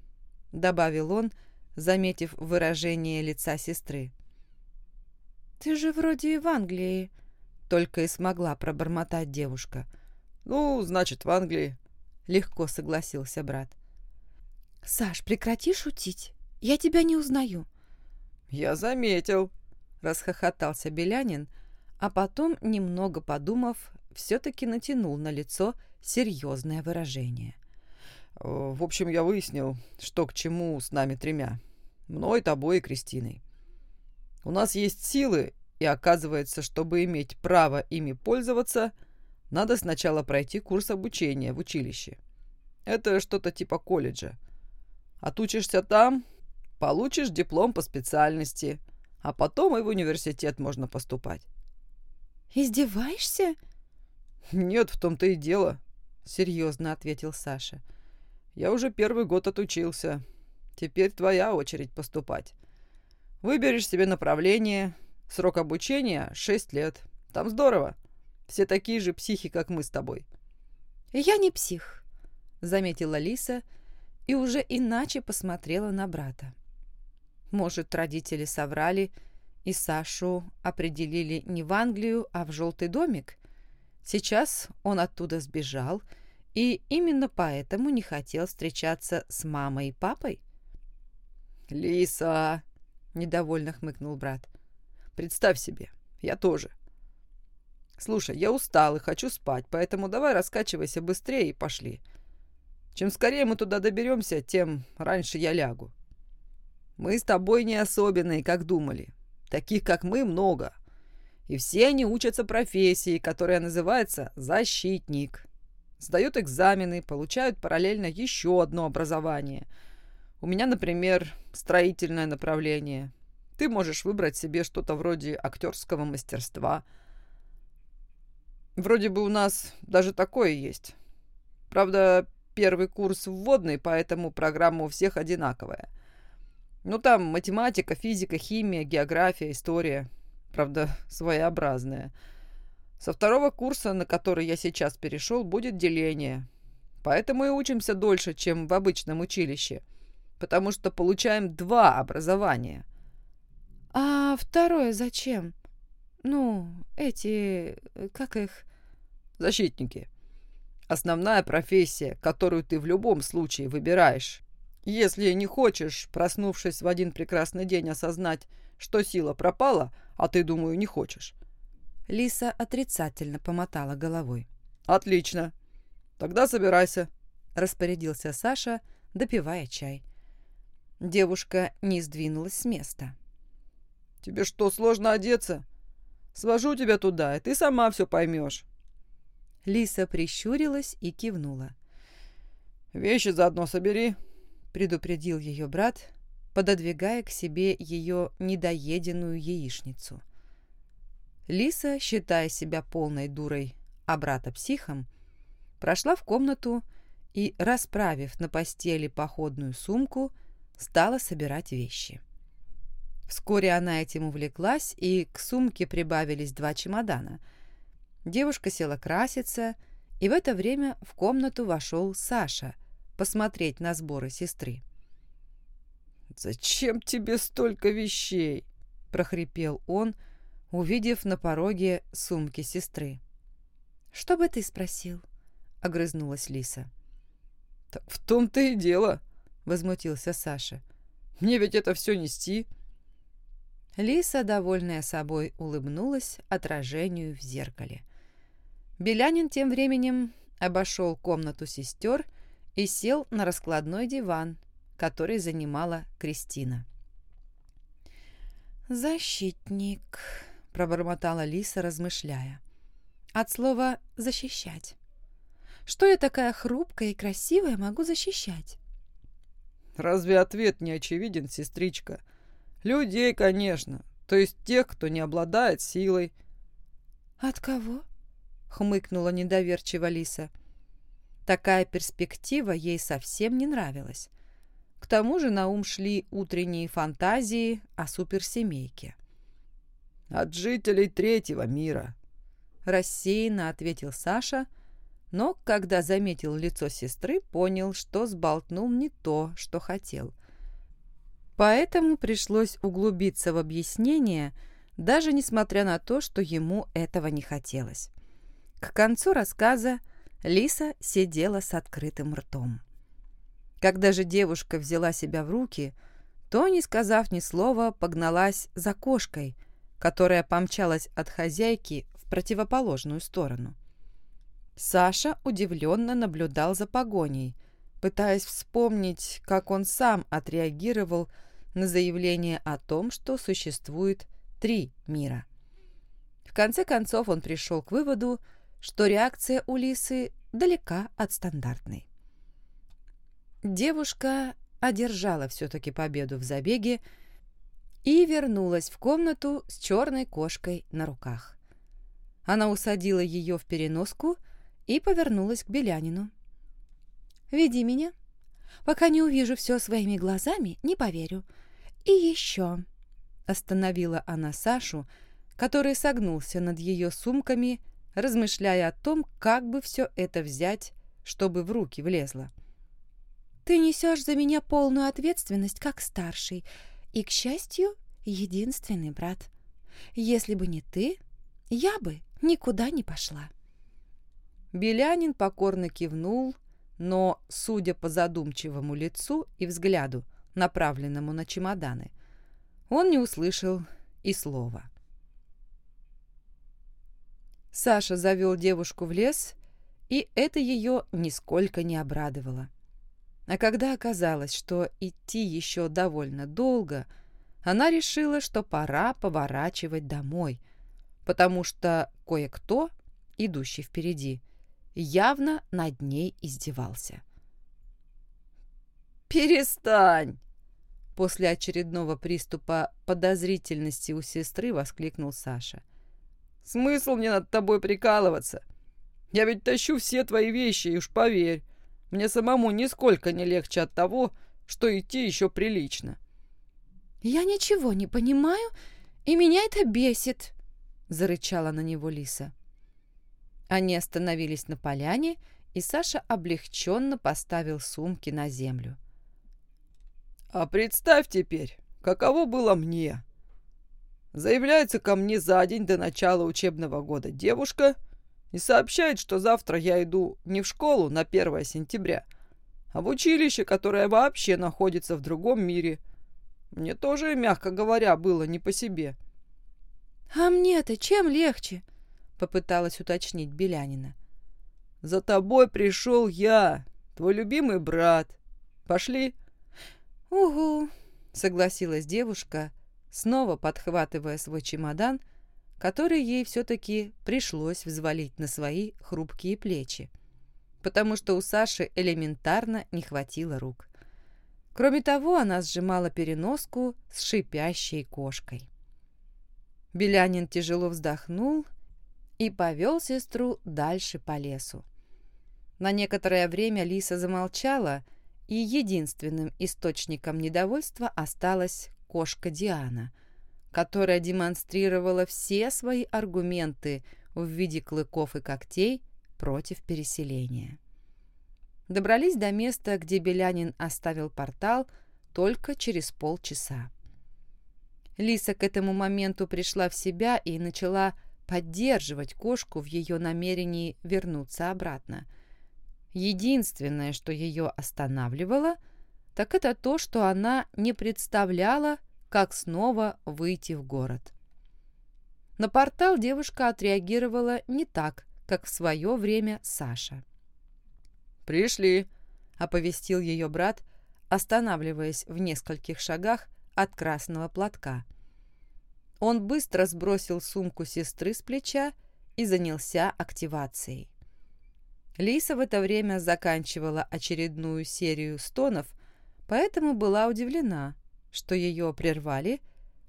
Speaker 2: добавил он, заметив выражение лица сестры.
Speaker 3: «Ты же вроде в Англии», — только и смогла пробормотать девушка.
Speaker 2: «Ну, значит, в Англии», — легко согласился брат.
Speaker 3: «Саш, прекрати шутить. Я тебя не узнаю».
Speaker 2: «Я заметил», —
Speaker 3: расхохотался Белянин, а потом, немного подумав, все-таки натянул на лицо серьезное выражение.
Speaker 2: «В общем, я выяснил, что к чему с нами тремя. Мной, тобой и Кристиной. У нас есть силы, и оказывается, чтобы иметь право ими пользоваться, надо сначала пройти курс обучения в училище. Это что-то типа колледжа. Отучишься там, получишь диплом по специальности, а потом и в университет можно поступать.
Speaker 3: «Издеваешься?»
Speaker 2: «Нет, в том-то и дело», — серьезно ответил Саша. «Я уже первый год отучился. Теперь твоя очередь поступать. Выберешь себе направление. Срок обучения — 6 лет. Там здорово. Все такие же психи, как мы с тобой».
Speaker 3: «Я не псих», — заметила Лиса и уже иначе посмотрела на брата. Может, родители соврали, и Сашу определили не в Англию, а в желтый домик? Сейчас он оттуда сбежал, и именно поэтому не хотел встречаться с мамой и папой?
Speaker 2: «Лиса!» — недовольно хмыкнул брат. «Представь себе, я тоже. Слушай, я устал и хочу спать, поэтому давай раскачивайся быстрее и пошли. Чем скорее мы туда доберемся, тем раньше я лягу. Мы с тобой не особенные, как думали. Таких, как мы, много. И все они учатся профессии, которая называется «защитник». Сдают экзамены, получают параллельно еще одно образование. У меня, например, строительное направление. Ты можешь выбрать себе что-то вроде актерского мастерства. Вроде бы у нас даже такое есть. Правда, первый курс вводный, поэтому программа у всех одинаковая. Ну, там математика, физика, химия, география, история. Правда, своеобразная. Со второго курса, на который я сейчас перешел, будет деление. Поэтому и учимся дольше, чем в обычном училище. Потому что получаем два образования.
Speaker 3: А второе зачем? Ну, эти... как их?
Speaker 2: Защитники. Основная профессия, которую ты в любом случае выбираешь. Если не хочешь, проснувшись в один прекрасный день, осознать, что сила пропала, а ты, думаю, не хочешь.
Speaker 3: Лиса отрицательно помотала головой.
Speaker 2: «Отлично. Тогда собирайся», —
Speaker 3: распорядился Саша, допивая чай. Девушка не сдвинулась с места.
Speaker 2: «Тебе что, сложно одеться? Свожу тебя туда, и ты сама все поймешь».
Speaker 3: Лиса прищурилась и кивнула.
Speaker 2: «Вещи заодно собери», —
Speaker 3: предупредил ее брат, пододвигая к себе ее недоеденную яичницу. Лиса, считая себя полной дурой, а брата психом, прошла в комнату и, расправив на постели походную сумку, стала собирать вещи. Вскоре она этим увлеклась, и к сумке прибавились два чемодана — Девушка села краситься, и в это время в комнату вошел Саша посмотреть на сборы сестры.
Speaker 2: «Зачем тебе столько вещей?» – прохрипел он, увидев на пороге сумки сестры.
Speaker 3: «Что бы ты спросил?» – огрызнулась Лиса.
Speaker 2: «Так в том-то и дело», – возмутился Саша. «Мне ведь это все нести».
Speaker 3: Лиса, довольная собой, улыбнулась отражению в зеркале. Белянин тем временем обошел комнату сестер и сел на раскладной диван, который занимала Кристина. «Защитник», — пробормотала Лиса, размышляя. «От слова «защищать». Что я такая хрупкая и красивая могу защищать?»
Speaker 2: «Разве ответ не очевиден, сестричка? Людей, конечно, то есть тех, кто не обладает силой».
Speaker 3: «От кого?» хмыкнула недоверчиво Лиса. Такая перспектива ей совсем не нравилась. К тому же на ум шли утренние фантазии о суперсемейке.
Speaker 2: «От жителей третьего мира», —
Speaker 3: рассеянно ответил Саша, но, когда заметил лицо сестры, понял, что сболтнул не то, что хотел. Поэтому пришлось углубиться в объяснение, даже несмотря на то, что ему этого не хотелось. К концу рассказа Лиса сидела с открытым ртом. Когда же девушка взяла себя в руки, то, не сказав ни слова, погналась за кошкой, которая помчалась от хозяйки в противоположную сторону. Саша удивленно наблюдал за погоней, пытаясь вспомнить, как он сам отреагировал на заявление о том, что существует три мира. В конце концов он пришел к выводу, что реакция у Лисы далека от стандартной. Девушка одержала все-таки победу в забеге и вернулась в комнату с черной кошкой на руках. Она усадила ее в переноску и повернулась к Белянину. «Веди меня. Пока не увижу все своими глазами, не поверю. И еще...» Остановила она Сашу, который согнулся над ее сумками размышляя о том, как бы все это взять, чтобы в руки влезло. «Ты несешь за меня полную ответственность, как старший, и, к счастью, единственный брат. Если бы не ты, я бы никуда не пошла». Белянин покорно кивнул, но, судя по задумчивому лицу и взгляду, направленному на чемоданы, он не услышал и слова. Саша завел девушку в лес, и это ее нисколько не обрадовало.
Speaker 1: А когда оказалось, что идти еще довольно долго, она решила, что пора поворачивать домой, потому что кое-кто, идущий впереди, явно над ней издевался.
Speaker 2: «Перестань!»
Speaker 1: После очередного приступа подозрительности у сестры воскликнул Саша.
Speaker 2: «Смысл мне над тобой прикалываться? Я ведь тащу все твои вещи, и уж поверь, мне самому нисколько не легче от того, что идти еще прилично».
Speaker 3: «Я ничего не понимаю, и меня это бесит», — зарычала на него Лиса.
Speaker 1: Они остановились на поляне, и Саша облегченно поставил сумки на землю.
Speaker 2: А представь теперь, каково было мне. Заявляется ко мне за день до начала учебного года девушка и сообщает, что завтра я иду не в школу на 1 сентября, а в училище, которое вообще находится в другом мире. Мне тоже, мягко говоря, было не по себе.
Speaker 3: «А мне-то чем легче?» — попыталась уточнить Белянина.
Speaker 2: «За тобой пришел я, твой любимый брат. Пошли?»
Speaker 1: «Угу», — согласилась девушка, снова подхватывая свой чемодан, который ей все-таки пришлось взвалить на свои хрупкие плечи, потому что у Саши элементарно не хватило рук. Кроме того, она сжимала переноску с шипящей кошкой. Белянин тяжело вздохнул и повел сестру дальше по лесу. На некоторое время Лиса замолчала и единственным источником недовольства осталась кошка Диана, которая демонстрировала все свои аргументы в виде клыков и когтей против переселения. Добрались до места, где Белянин оставил портал только через полчаса. Лиса к этому моменту пришла в себя и начала поддерживать кошку в ее намерении вернуться обратно – Единственное, что ее останавливало, так это то, что она не представляла, как снова выйти в город. На портал девушка отреагировала не так, как в свое время Саша.
Speaker 2: «Пришли», —
Speaker 1: оповестил ее брат, останавливаясь в нескольких шагах от красного платка. Он быстро сбросил сумку сестры с плеча и занялся активацией. Лиса в это время заканчивала очередную серию стонов, поэтому была удивлена, что ее прервали,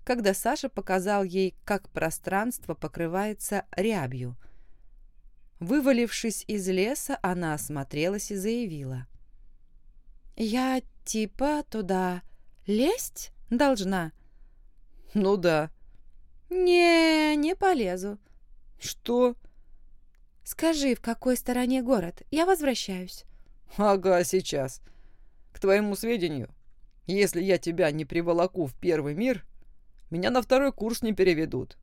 Speaker 1: когда Саша показал ей, как пространство покрывается рябью. Вывалившись из леса, она осмотрелась и заявила.
Speaker 3: «Я типа туда лезть должна?»
Speaker 2: «Ну да».
Speaker 3: «Не, не полезу».
Speaker 2: «Что?»
Speaker 3: «Скажи, в какой стороне город? Я возвращаюсь».
Speaker 2: «Ага, сейчас. К твоему сведению, если я тебя не приволоку в первый мир, меня на второй курс не переведут.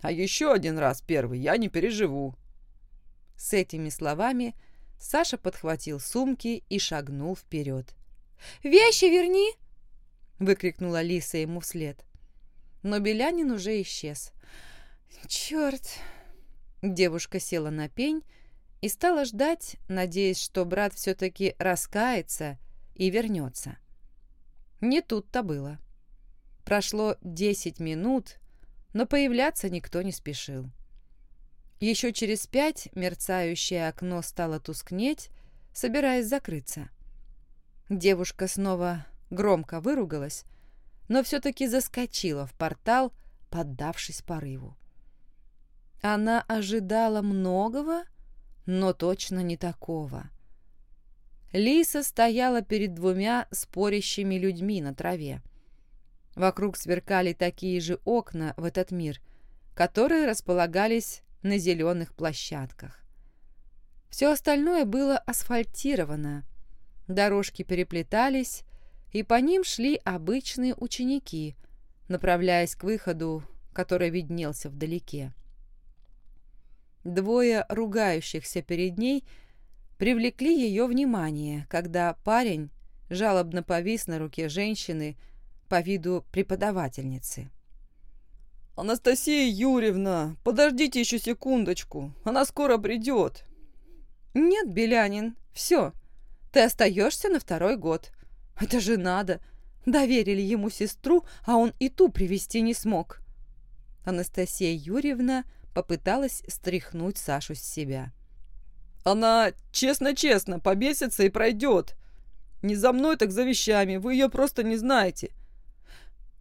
Speaker 2: А еще один раз первый я не переживу».
Speaker 1: С этими словами Саша подхватил сумки и шагнул вперед.
Speaker 3: «Вещи верни!»
Speaker 1: — выкрикнула Лиса ему вслед. Но Белянин уже исчез.
Speaker 3: «Черт!»
Speaker 1: Девушка села на пень и стала ждать, надеясь, что брат все-таки раскается и вернется. Не тут-то было. Прошло десять минут, но появляться никто не спешил. Еще через пять мерцающее окно стало тускнеть, собираясь закрыться. Девушка снова громко выругалась, но все-таки заскочила в портал, поддавшись порыву. Она ожидала многого, но точно не такого. Лиса стояла перед двумя спорящими людьми на траве. Вокруг сверкали такие же окна в этот мир, которые располагались на зеленых площадках. Все остальное было асфальтировано, дорожки переплетались, и по ним шли обычные ученики, направляясь к выходу, который виднелся вдалеке. Двое ругающихся перед ней привлекли ее внимание, когда парень жалобно повис на руке женщины по виду преподавательницы.
Speaker 2: «Анастасия Юрьевна, подождите еще секундочку, она скоро придет».
Speaker 1: «Нет, Белянин, все,
Speaker 3: Ты остаешься на второй год. Это же надо. Доверили ему сестру, а он и ту привести не смог. Анастасия Юрьевна попыталась стряхнуть Сашу с себя.
Speaker 2: Она честно-честно побесится и пройдет. Не за мной, так за вещами. Вы ее просто не знаете.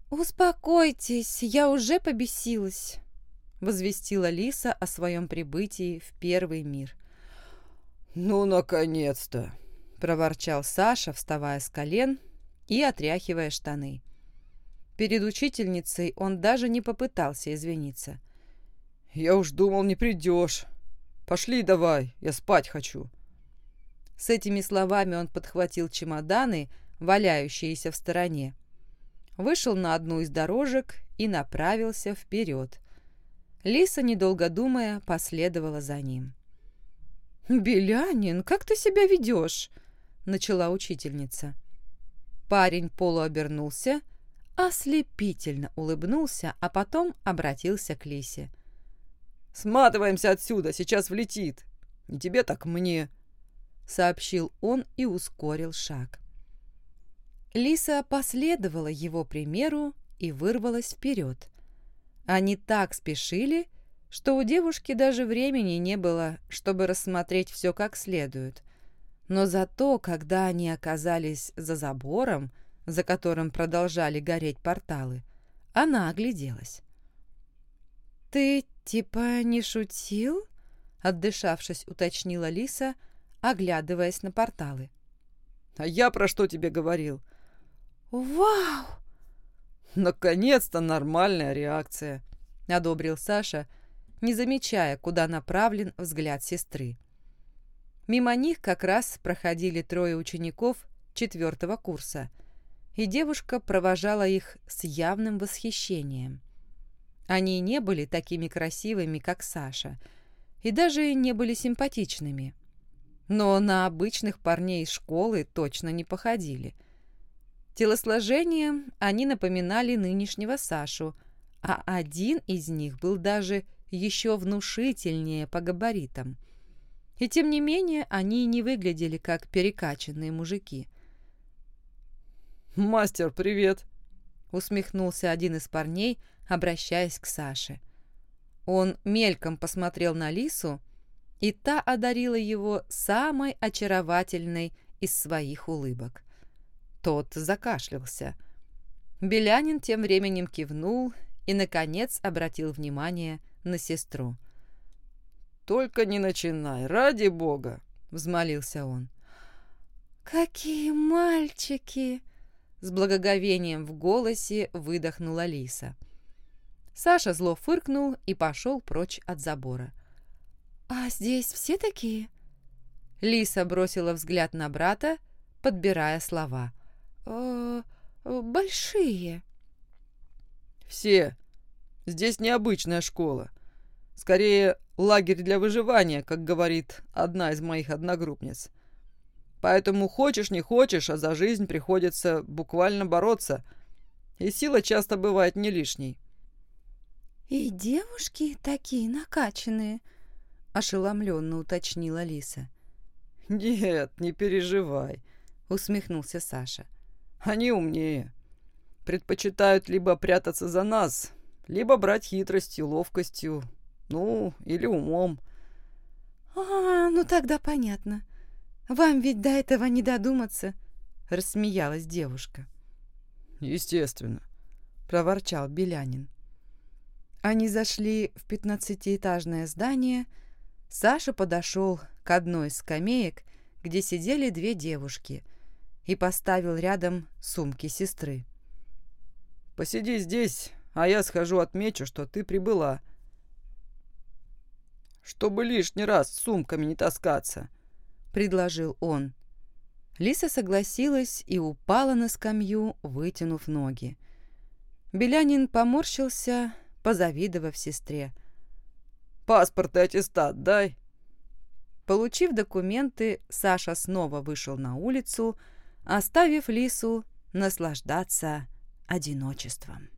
Speaker 3: «Успокойтесь, я уже побесилась», — возвестила Лиса о своем прибытии в первый мир.
Speaker 2: «Ну, наконец-то!»
Speaker 3: — проворчал Саша, вставая с колен и отряхивая штаны. Перед учительницей он даже не попытался извиниться.
Speaker 2: «Я уж думал, не придешь. Пошли давай, я спать хочу».
Speaker 3: С этими словами он подхватил чемоданы, валяющиеся в стороне, вышел на одну из дорожек и направился вперед. Лиса, недолго думая, последовала за ним. «Белянин, как ты себя ведешь?» — начала учительница. Парень полуобернулся, ослепительно улыбнулся, а потом обратился к Лисе.
Speaker 2: «Сматываемся отсюда, сейчас влетит. Не тебе, так мне», — сообщил он и ускорил шаг.
Speaker 3: Лиса последовала его примеру и вырвалась вперед. Они так спешили, что у девушки даже времени не было, чтобы рассмотреть все как следует. Но зато, когда они оказались за забором, за которым продолжали гореть порталы, она огляделась. «Ты типа не шутил?» — отдышавшись, уточнила Лиса, оглядываясь на порталы.
Speaker 2: «А я про что тебе говорил?»
Speaker 3: «Вау!»
Speaker 2: «Наконец-то нормальная реакция», —
Speaker 3: одобрил Саша, не замечая, куда направлен взгляд сестры. Мимо них как раз проходили трое учеников четвертого курса, и девушка провожала их с явным восхищением. Они не были такими красивыми, как Саша, и даже не были симпатичными. Но на обычных парней из школы точно не походили. Телосложением они напоминали нынешнего Сашу, а один из них был даже еще внушительнее по габаритам. И тем не менее они не выглядели как перекачанные мужики.
Speaker 2: «Мастер, привет!»
Speaker 3: — усмехнулся один из парней, обращаясь к Саше. Он мельком посмотрел на Лису, и та одарила его самой очаровательной из своих улыбок. Тот закашлялся. Белянин тем временем кивнул и, наконец, обратил внимание на сестру.
Speaker 2: «Только не начинай, ради бога!» — взмолился он.
Speaker 3: «Какие мальчики!» — с благоговением в голосе выдохнула Лиса. Саша зло фыркнул и пошел прочь от забора. «А здесь все такие?» Лиса бросила взгляд на брата, подбирая слова. «Э, «Большие».
Speaker 2: «Все. Здесь необычная школа. Скорее, лагерь для выживания, как говорит одна из моих одногруппниц. Поэтому хочешь не хочешь, а за жизнь приходится буквально бороться. И сила часто бывает не лишней.
Speaker 3: «И девушки такие накачанные», — ошеломленно уточнила Лиса.
Speaker 2: «Нет, не переживай», —
Speaker 3: усмехнулся Саша.
Speaker 2: «Они умнее. Предпочитают либо прятаться за нас, либо брать хитростью, ловкостью, ну, или умом.
Speaker 3: «А, ну тогда понятно. Вам ведь до этого не додуматься», — рассмеялась девушка.
Speaker 2: «Естественно», —
Speaker 3: проворчал Белянин. Они зашли в пятнадцатиэтажное здание. Саша подошел к одной из скамеек, где сидели две девушки, и поставил рядом сумки сестры.
Speaker 2: «Посиди здесь, а я схожу отмечу, что ты прибыла», чтобы лишний раз с сумками не таскаться», — предложил он.
Speaker 3: Лиса согласилась и упала на скамью, вытянув ноги. Белянин поморщился, позавидовав сестре.
Speaker 2: «Паспорт и аттестат дай».
Speaker 3: Получив документы, Саша снова вышел на улицу, оставив Лису наслаждаться одиночеством.